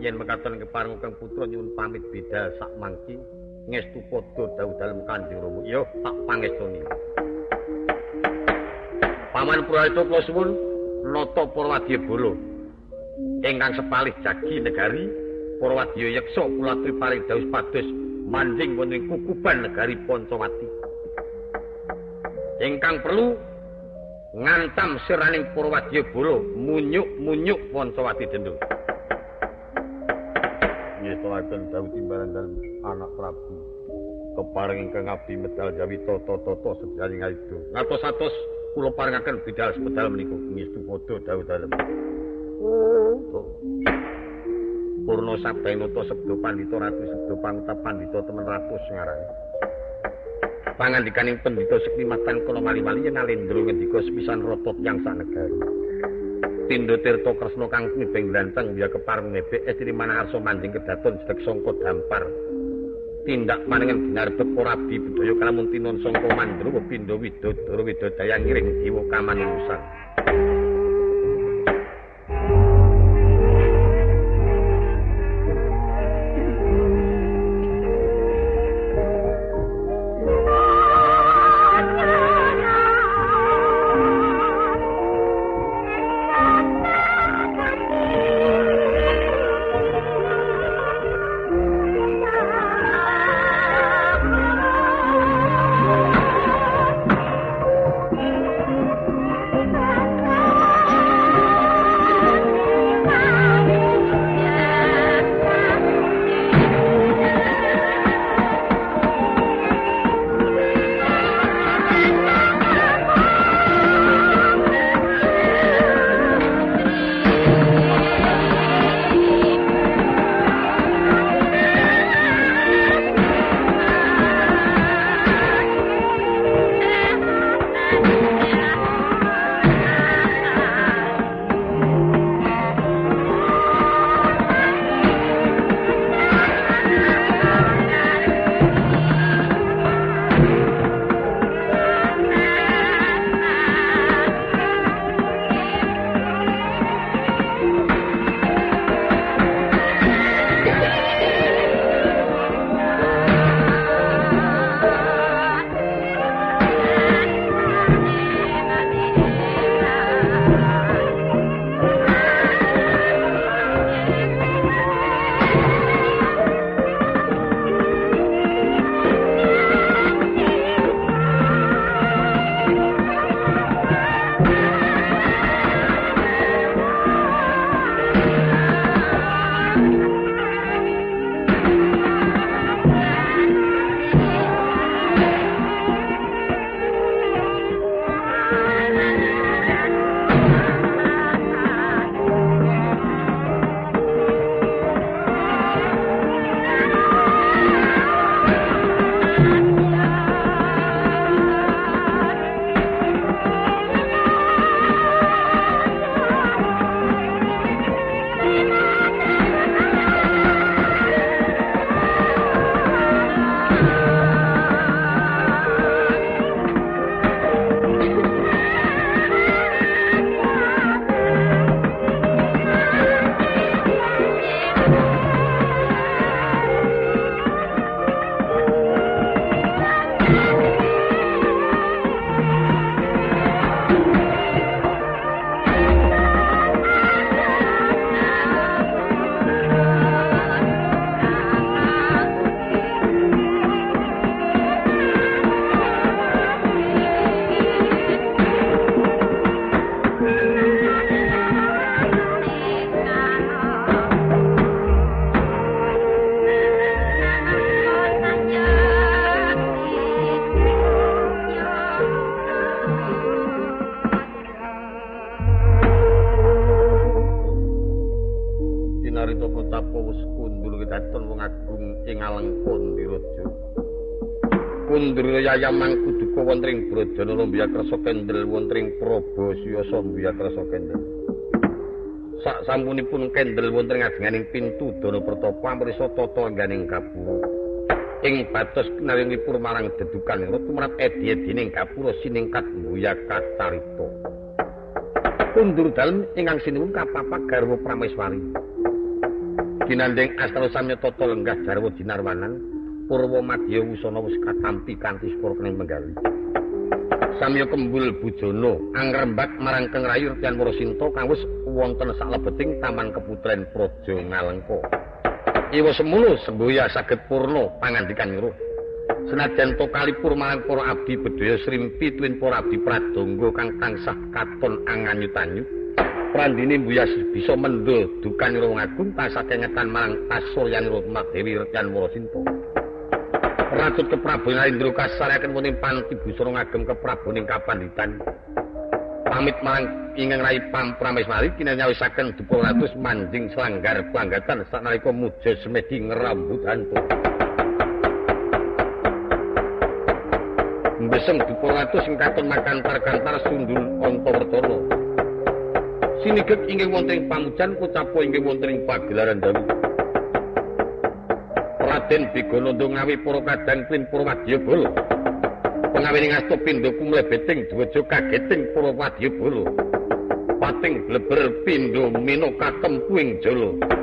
yen mekaten kepareng kang putra nyuwun pamit beda sak mangki ngestu padha dawuh dalem Kanjeng Rama. Yo tak pangestuni. Paman Puralito kula suwun nata Purwadya Bala. Ingkang sepalih jagi negari Purwadya Yeksa kula paring dawuh pados manding wonten kukuban negari Pancawati. Ingkang perlu ngantam siraning Purwadya Bala munyuk-munyuk Pancawati dendung. Ngestulaken dawuh timbalan dalem anak Prabu. Kepareng ingkang abdi medal jawi toto-toto sejaring ayu. Ngatos-atos kula paringaken bidal sepedal menika ngestu padha dawuh dalem. Oh. Purna sabdainata sabda pandita ratu sabda pangutap pandita temen rapus ngarane. Pangandikaning pendhita Seklimatan kala mali-mali yen Alendra ngendika sepisan rotot yang sanegari. Tindha Tirta Kresna kang ngibeng glanteng ya kepareng nebek estri manarsa manjing kedaton sedek sangka dampar. tindak manengan benar bepo rabi budaya kalamun tinon sangka mandruwa pindha widodara widodaya ngiring dewa kamanusan Yaya Mangkuduka wonten ing Brajana Lombya Krasa Kendel wonten ing Prabasya Sambya Krasa Kendel. Sak sampunipun Kendel wonten ing ajenganing pintu Dana Pertapa amrisa tata angganing kapura. Ing batos kinawingipun marang dedukan ing tumrap edi-edining kapura siningkat Mbuya Kacarita. Kundur dalem ingkang sinuwun kapapak garwa Prameswari. Dinanding astro samya tata lenggah jarwo dinarwanan purwa madya wusana wis katampi kanthi sepur kening menggali samya kembul bujono angrembak marang keng rayu retian warasinta kang wis wonten saklebeting taman keputren praja ngalengka. Iwa semono semboya saged purna pangandikan nyuruh. Senajan to kalipur marang para abdi bedaya srimpi tuwin para abdi pradonga kang tansah katon anganyut-anyut prandini mbuyas bisa mendo dukan wong agung tansah kengetan marang pasuryan Rama Dewi Retyan Warasinta. Ratut ke Prabu Narendra kasaraken wonten panti busana ngagem ke kapanditan. Pamit marang ingkang rai pam prameswari kinanyawisaken dipun atus manjing selanggar panggatan sanalika muja semedi ngrambut hantu. Mbesem dipun atus ing katon makantar-kantar sundul Antawertana. Sinigek inggih wonten ing pamujan kucapo inggih wonten ing pagelaran dalu. Raden Bigonondo ngawi para kadang pin Purwadyabala pengawi ngasto pindho kumlebeting dwejo kageting Purwadyabala pating bleber pindho minaka tempuing jala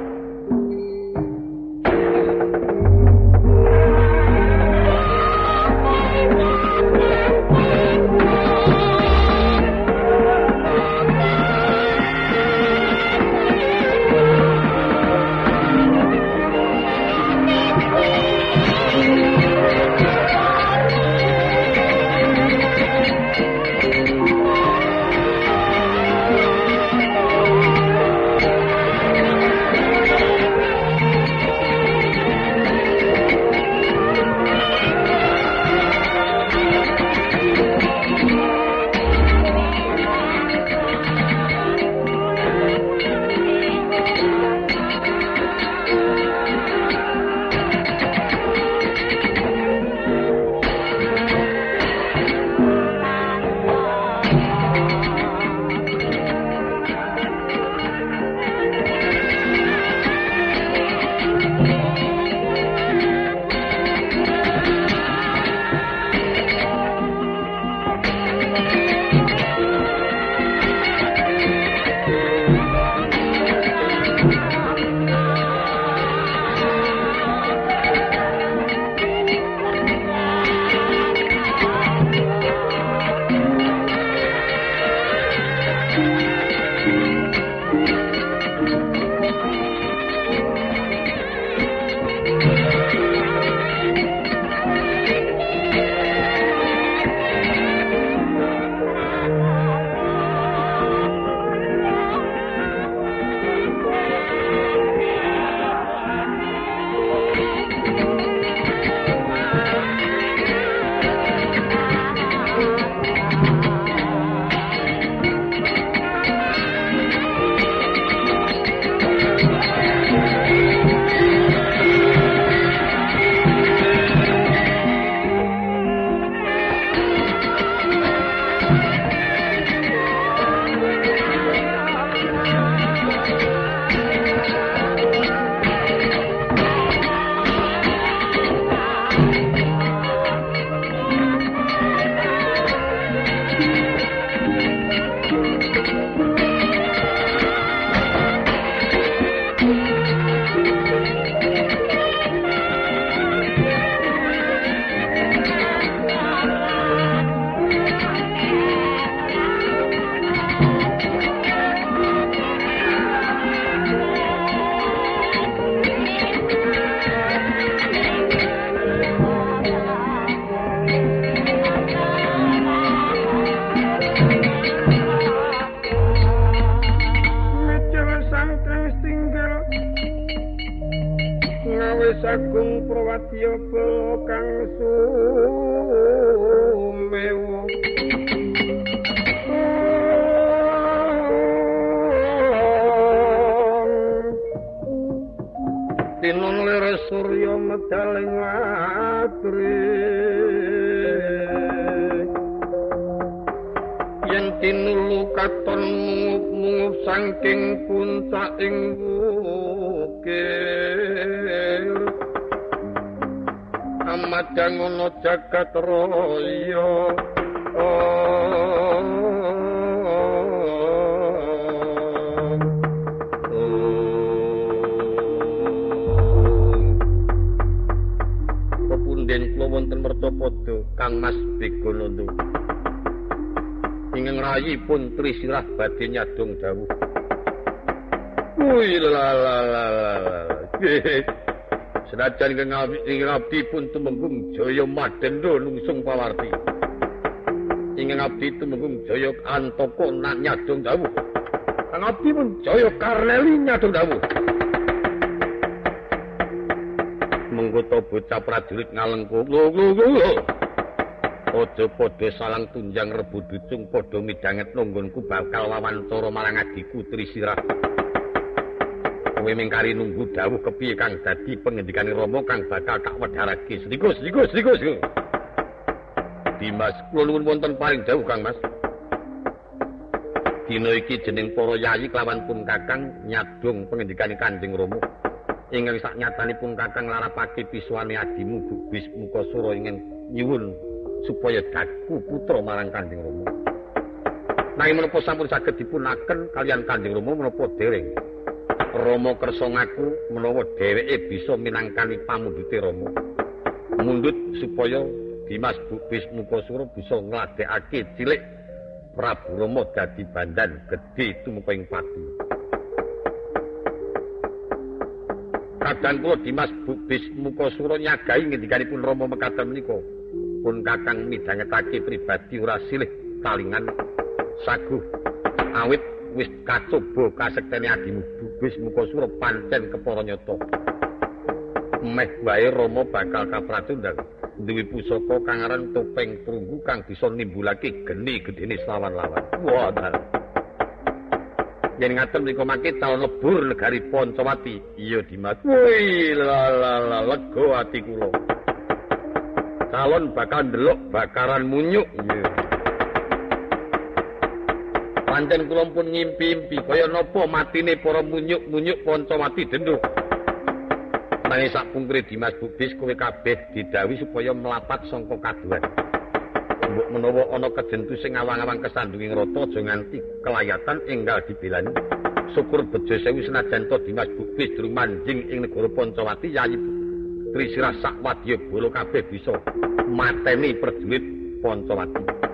చక్కత్రోయో oh. Kepunden kula wonten martapada Kang Mas Bigolondo. Ing ngrayi pun trisirah badhe nyadong dawuh. Uy la la la la. Senajan ingkang abdi pun tumenggung Jaya Madendo nungsung pawarti. Ingkang abdi tumenggung Jaya Antoko nak nyadong dawuh. Kang abdi pun Jaya Karneli nyadong dawuh. Mengkoto bocah prajurit ngalengku. Lho lho lho. Aja padha salang tunjang rebut ducung padha midanget nunggonku bakal wawancara marang adiku Trisirah. Kowe mingkari nunggu dawuh kepiye kang dadi pengendikane Rama kang bakal tak wedharake. Sediko, sediko, sediko. Dimas, kula nuwun wonten paring dawuh Kang Mas. Dina iki jeneng para yayi kelawan pun Kakang nyadung pengendikane Kanjeng Rama. Ingkang sak nyatanipun Kakang larapake pisuane adimu Bubis Mukasura ingkang nyuwun supaya daku putra marang Kanjeng Rama. Nanging menapa sampun saged dipunaken kalian Kanjeng Rama menapa dereng? Rama kersa ngaku menawa dheweke bisa minangkani pamundhute Rama. Mundhut supaya Dimas Bubis Mukasura bisa ngladekake cilik Prabu Rama dadi bandan gedhe tumeka ing pati. Kadang kula Dimas Bubis Mukasura nyagahi ngendikanipun Rama mekaten menika pun kakang midhangetake pribadi ora silih kalingan saguh awit wis kacoba kasektene adimu bubis muka sura pancen kepara nyata. Meh wae rama bakal kapratundang duwe pusaka kang aran topeng perunggu kang bisa nimbulake geni gedene lawan-lawan wah yen ngaten menika mangke calon lebur negari Poncowati iya Dimas. Woi la la la lega ati kula. Calon bakal ndelok bakaran munyuk iya pancen kula pun ngimpi-impi kaya napa matine para munyuk-munyuk Pancawati denduk. Nanging sak pungkire Dimas Bubis kowe kabeh didhawuhi supaya mlapat sangka kaduhan. Mbok menawa ana kejentu sing awang-awang kesandunging rata aja nganti kelayatan enggal dibelani. Syukur bejo sewu senajan to Dimas Bubis durung manjing ing negara Pancawati yayi Trisirah sak wadya bala kabeh bisa mateni prajurit Pancawati.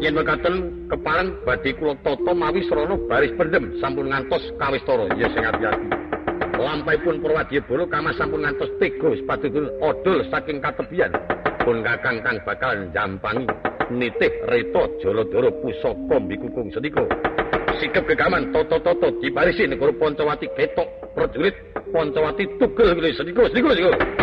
Yen mekaten kepalan badhe kula tata mawi srana baris pendem sampun ngantos kawistara. Ya sing ati-ati lampahipun Purwadyabala kamas sampun ngantos tega sepatutipun odol saking katebian. Pun kakang kang bakal njampangi nitih reta jaladara pusaka mbikukung sedika sikep gegaman tata-tata dibarisi negara Pancawati ketok prajurit Pancawati tugel sedika sedika sedika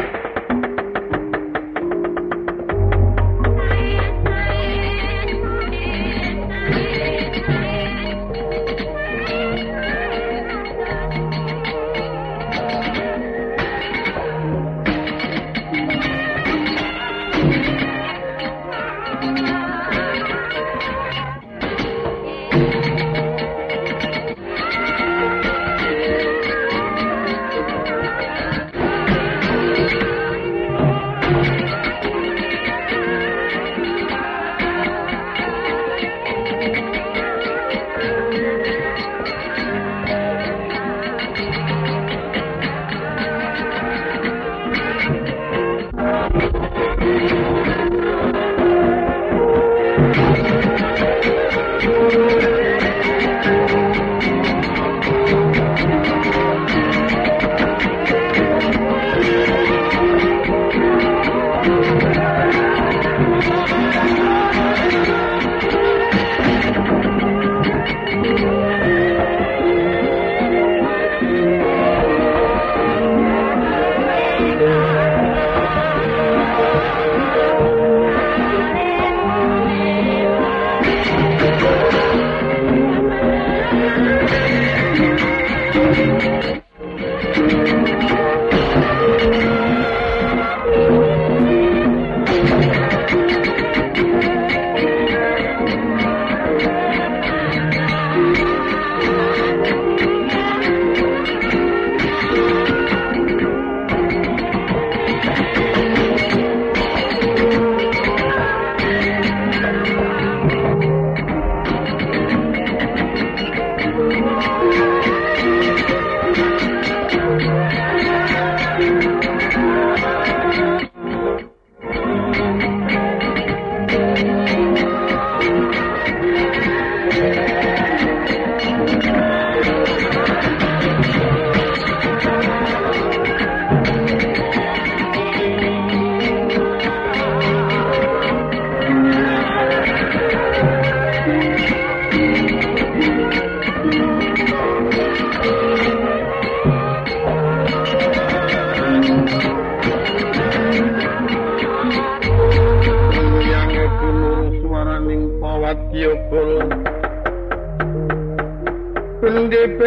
thank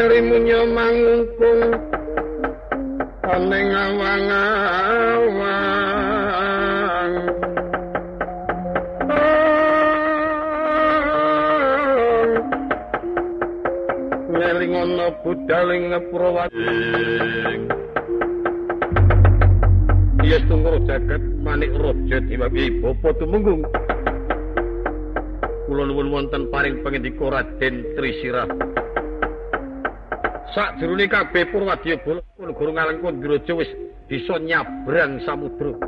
Endi perimunya mangungkung Aneng awang-awang Ngeling ana budaling ngeprawating Yes tunggu jagat. Manik raja diwagi bapa tumunggung Kula nuwun wonten paring pangandika Raden Trisirah Sakjroning kabeh Purwadya Bala negara Ngalengka Ndiraja wis bisa nyabrang samudra.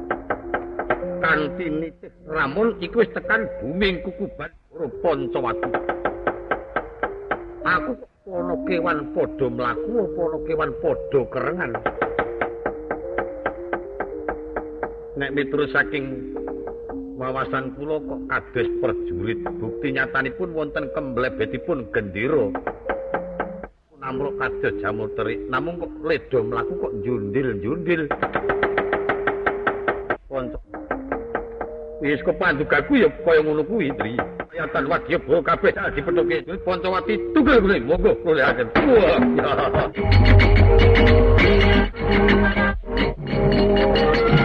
Kanthi nitih ramun iku wis tekan bumi kukuban Pancawati. Aku ana kewan padha mlaku apa ana kewan padha kerengan. Nek miturut saking wawasan kula kok kados perjurit bukti nyatanipun wonten kemblebetipun gendera. Namruk kados jamur terik. Namung kok ledo mlaku kok jundil-jundil kanca wis kepandugaku ya kaya ngono kuwi tri. Kayatan wadya bo kabeh dipethoke Pancawati tugel kuwi monggo akan wah. panjenenganipun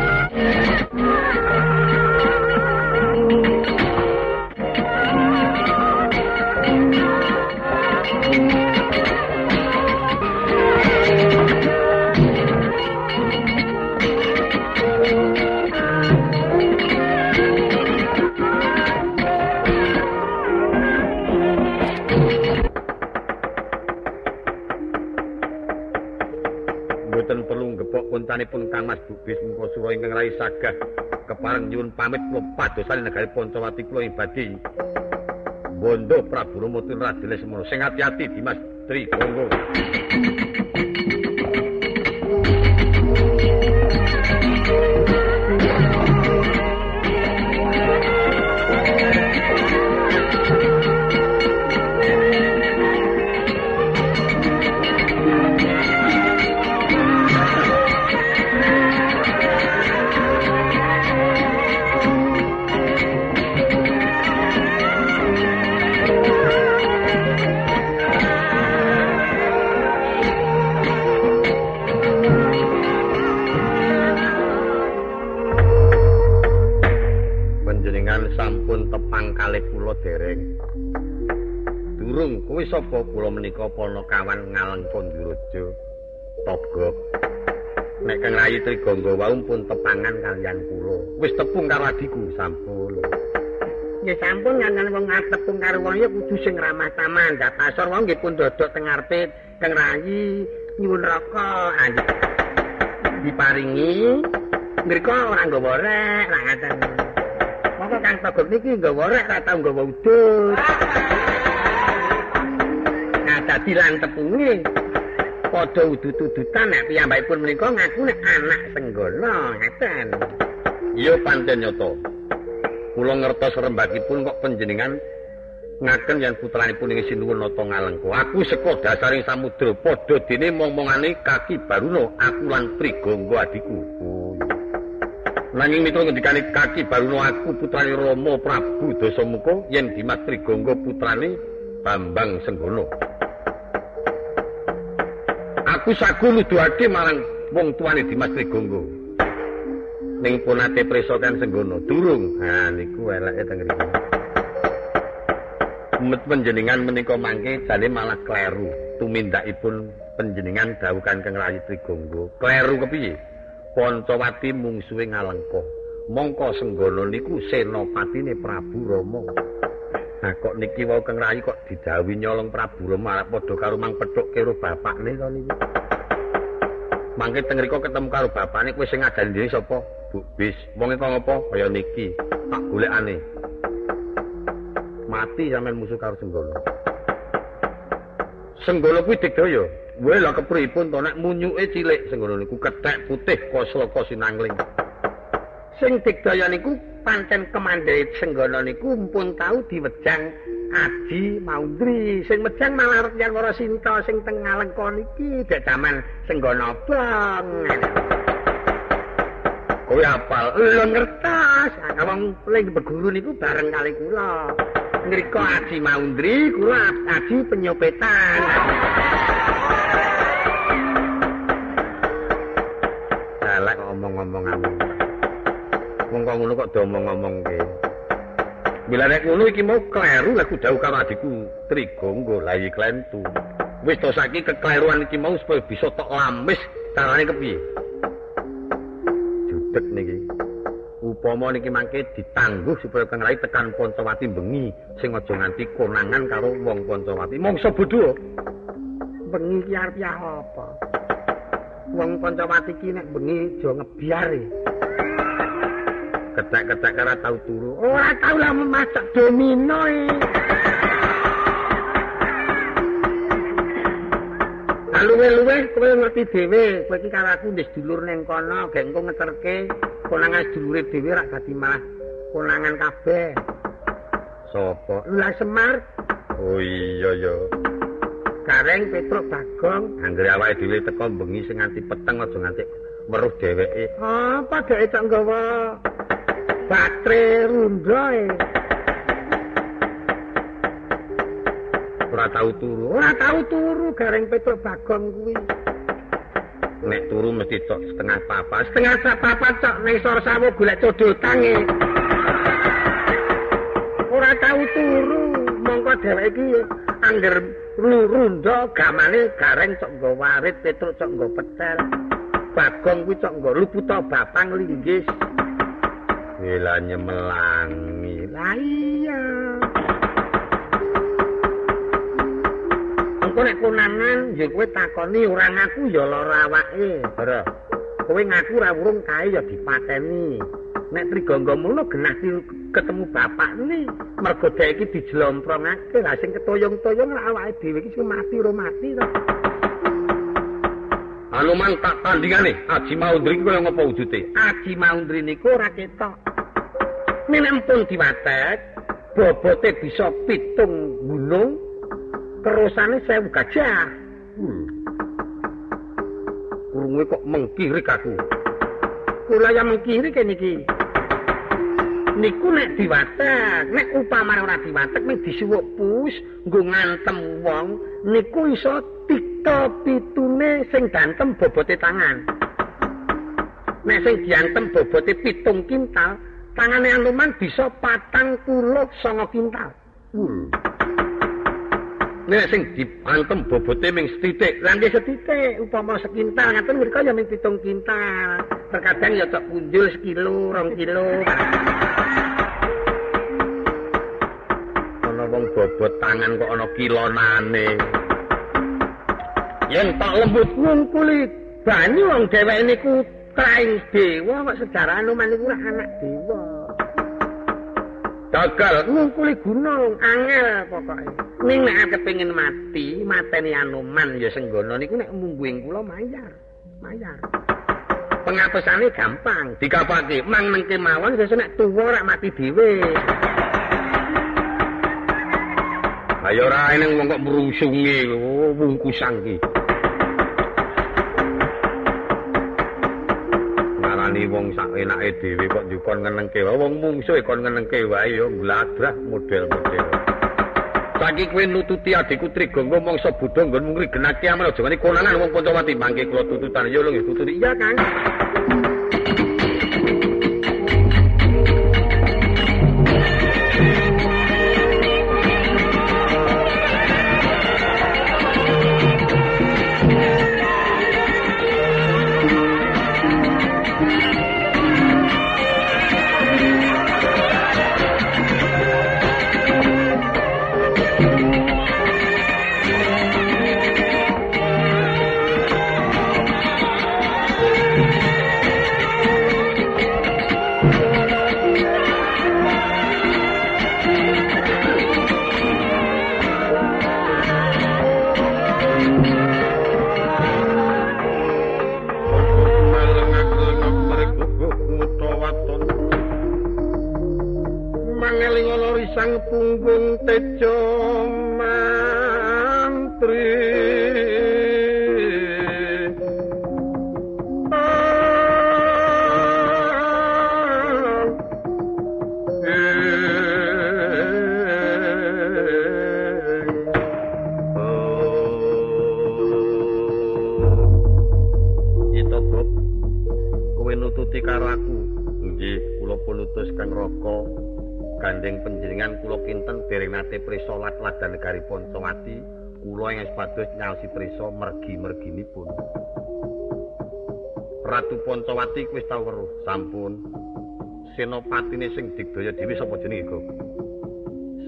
Mas Bubis Mukasura ingkang rai sagah. Kepareng nyuwun pamit kula padosane negari Pancawati kula ing badhe Bondo Prabu Rama Tirta Lesmana sing ati-ati Dimas Tri Sapa kula menika pana kawan ngaleng Pandiraja Togo. Nek Kang Rayi Trigangga wau pun tepangan kalian kula. Wis tepung karo adiku sampun. Ya sampun nganten wong tepung karo wong ya kudu sing ramah tamah. Ndak pasor wong nggih pun dodok teng ngarepe Kang Rayi nyuwun rokok. Diparingi mriko ora nggawa rek, ra ngaten. Monggo Kang Togo niki nggawa rek ra tau nggawa udut. Dadi lan tepunge padha udut-udutan nek piyambakipun menika ngaku nek anak senggana ngeten iya panten nyata kula ngertos rembakipun kok panjenengan ngaken yen putranipun ing sinuwun nata ngalengko aku saka dasaring samudra padha dene momongane kaki baruna aku lan prigangga adiku nanging mitra ngendikane kaki baruna aku putrane Rama Prabu Dasamuka yen Dimas Trigangga putrane Bambang Senggana aku sagu nuduhake marang wong tuane Dimas Trigonggo. Ning punate presokan senggono durung. Ha niku eleke teng mriku. Met panjenengan menika mangke jane malah kleru tumindakipun panjenengan dawuhan Kang Rayi Trigonggo. Kleru kepiye? Pancawati mungsuhe ngalengka. Mongko senggono niku senopatine Prabu Rama. Nah kok niki wau Kang Rayi kok didhawuhi nyolong Prabu Rama padha karo Mang Pethuk karo bapakne to niki. Mangke teng riko ketemu karo bapakne kowe sing ngajari dhewe sapa? Bu bis. Wong iki ngopo? Kaya niki. Tak golekane. Mati sampean musuh karo Senggolo. Senggolo kuwi digdaya. Wae lha kepripun to nek munyuke cilik Senggolo niku kethek putih kosloko sinangling. Sing digdaya niku pancen kemandhe Senggana niku mumpun tau diwejang Adi Maundri sing mejang malah Retyan Wara Sinta sing teng Ngalengka niki dek jaman Senggana bang. Kowe apal? Lho ngertos. Wong ling beguru niku bareng kali kula. Ngriko Aji Maundri, kula Aji penyopetan. Salah ngomong-ngomong aku. Kok ngono kok domong-ngomong ke. Bila nek ngono iki mau kleru lah kudu karo adikku Trigo nggo layi klentu. Wis to saiki kekleruan iki mau supaya bisa tok lamis carane kepiye? Judek niki. Upama niki mangke ditangguh supaya Kang Rai tekan Poncowati bengi sing aja nganti konangan karo wong Poncowati. Mongso bodho. Bengi ki arep apa? Wong Poncowati ki nek bengi aja ngebiar Ketek-ketek ora tau turu. Ora tau lah masak domino e. Luwe-luwe kowe ngerti dhewe, kowe iki karo aku ndek dulur ning kono, gek engko ngeterke konangan dulure dhewe rak dadi malah konangan kabeh. Sopo? Lah Semar, Oh iya ya. Gareng Petruk Bagong. Anggere awake dhewe teko bengi sing nganti peteng aja nganti weruh dheweke. Apa dhek cok nggawa batre rundha e. Ora tau turu. Ora tau turu Gareng Petruk Bagong kuwi. Nek turu mesti tok setengah papat. Setengah sapapat cok ning sor sawo golek codotan e. Ora tau turu, mongko dheweke iki angger rundha gamane Gareng cok nggo warit, Petruk cok nggo pecel. Bagong kuwi cok nggo luputa bapang linggis. Wela nyemelangi. Lah iya. Engko nek konangan ya kowe takoni ora ngaku ya lara awake. Ora. Kowe ngaku ora urung kae ya dipateni. Nek Trigangga mono genah ketemu bapak ni mergo dhek iki dijlomprongake lah sing ketoyong-toyong awake dhewe iki sing mati ora mati to. Anuman tak tandingane. Aji Maundri kaya ngapa wujute? Aji Maundri niku ora ketok. Nek empun diwatek, bobote bisa pitung gunung, terusane sewu gajah. Hmm. Kurunge kok mengkirik aku. Kula ya mengkiri kene iki. Niku nek diwatek, nek upamane ora diwatek mek disuwuk pus nggo ngantem wong, niku iso tika pitune sing gantem bobote tangan. Nek sing diantem bobote pitung kintal, tangane anuman bisa patang puluh songo kintal. Hmm. Nek sing diantem bobote ming setitik. Nggih setitik, upama sekintal ngaten mriko ya ming pitung kintal. Terkadang ya cok punjul sekilo, rong kilo. Ana wong bobot tangan kok ana kilonane. Yen tak lembut ngungkuli banyu wong dheweke niku traing dewa kok sejarah anuman niku anak dewa. gagal. Ngungkuli gunung angel pokoke. Ning nek kepengin mati, mateni anuman ya senggono niku nek mungguing kula mayar. Mayar. Pengapesane gampang, dikapake mang neng kemawon sesuk nek tuwa mati dhewe. Ayo ora eneng wong kok mrusunge oh wungkusan ki. Ngarani wong sak enake dhewe kok njukon ngenengke wae wong mungsuhe kon ngenengke wae ya bladrah model-model. Saiki kowe nututi adikku Trigonggo mangsa bodho nggon mung rigenake amarga aja ngene konangan wong Poncowati mangke kula tututan ya lho tututi. Iya, Kang. sang punggung tejo mantri. Nututi karaku. Nggih kula punutus kang raka. Kanjeng kula kinten dereng nate prisa lat-ladan negari Pancawati. Kula ing sepados nyaosi prisa mergi-merginipun. Ratu Pancawati wis tau weruh, sampun. Senopatine sing digdaya dhewe sapa jenenge, Gok?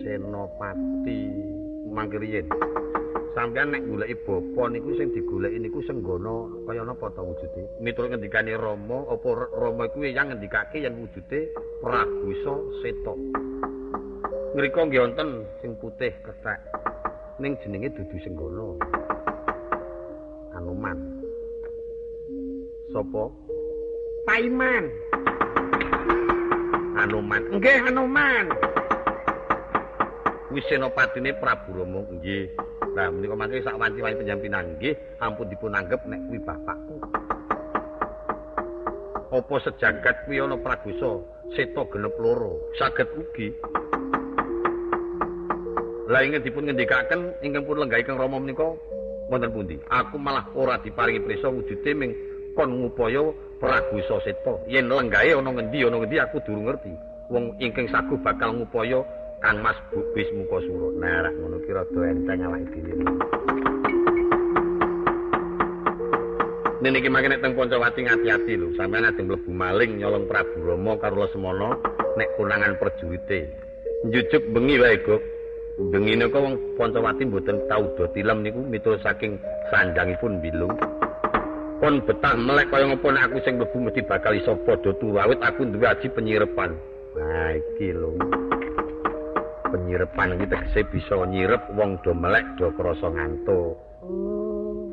Senopati mangkiriyen. sampeyan nek goleki bapa niku sing digoleki niku senggana kaya napa ta wujude miturut ngendikane Rama apa Rama iku yang ngendikake yen wujude Pragusa Seta ngrika nggih wonten sing putih kethek ning jenenge dudu senggana Anuman. Sapa Paiman. Anuman. Nggih Anuman. Wis senopatine Prabu Rama nggih. Lah menika mangke sak wanci-wanci penjampinan nggih. Ampun dipun anggap nek kuwi bapakku. Apa sejagat kuwi ana pragusa? Seta genep loro, saged ugi. Lah ingkang dipun ngendikaken ingkang pun lenggahi Kang Rama menika wonten pundi? Aku malah ora diparingi prisa wujude ming kon ngupaya pragusa seta. Yen lenggahe ana ngendi ana ngendi aku durung ngerti. Wong ingkang sagu bakal ngupaya Kang Mas Bubis muka suruh. Nah, rak ngono kira do enteng awake dhewe. Nek iki mangke teng Pancawati ngati-ati lho, sampeyan ajeng mlebu maling nyolong Prabu Rama karo Lesmana nek konangan perjurite. Njujuk bengi wae, Gok. Bengi niku wong Pancawati mboten tau do tilem niku miturut saking sanjangipun bilung. Pon betah melek kaya ngopo nek aku sing mlebu mesti bakal iso padha turu awit aku duwe aji penyirepan. Nah, iki lho. penyirepan iki tegese bisa nyirep wong do melek do krasa ngantuk. Oh.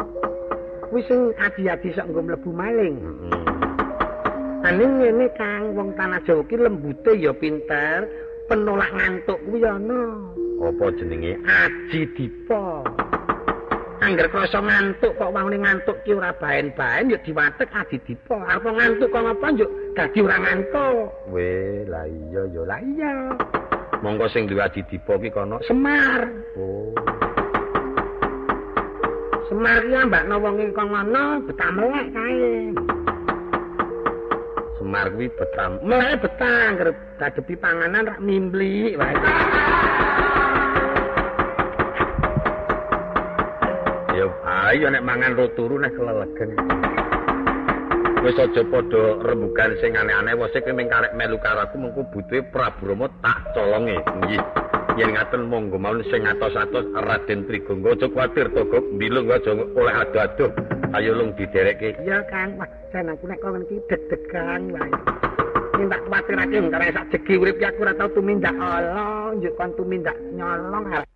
Wis sing adi-adi sok nggo mlebu maling. Heeh. Hmm. Aning ngene Kang, wong tanah Jawa ki lembute ya pinter, penolak ngantuk kuwi ana. Apa jenenge? Aji Dipa. Angger krasa ngantuk kok wangune ngantuk ki ora baen-baen ya diwatek Aji Dipa. Arep ngantuk kok apa yo dadi ora ngantuk. Weh, lah iya ya Lah iya. Monggo sing duwe Adidipa ki kono Semar. Oh. Semar ki mbakno wong ing kono betah melek kae. Semar kuwi betam. Melek betah anggere gadepi panganan rak mimbli wae. Ayo nek mangan ro turu nek kelelegen. Wis aja padha rembugan sing aneh-aneh wis iki ming karek melu karo aku mengko butuhe Prabu Rama tak colonge. Nggih. Yen ngaten monggo mawon sing atos-atos Raden Trigonggo aja kuwatir to Gop bilung aja oleh ado-ado. Ayo lung diderekke. Iya Kang, jan aku nek kon iki deg-degan wae. Yen tak kuwatirake ngare sak jegi urip aku ora tau tumindak ala, njuk kon tumindak nyolong arep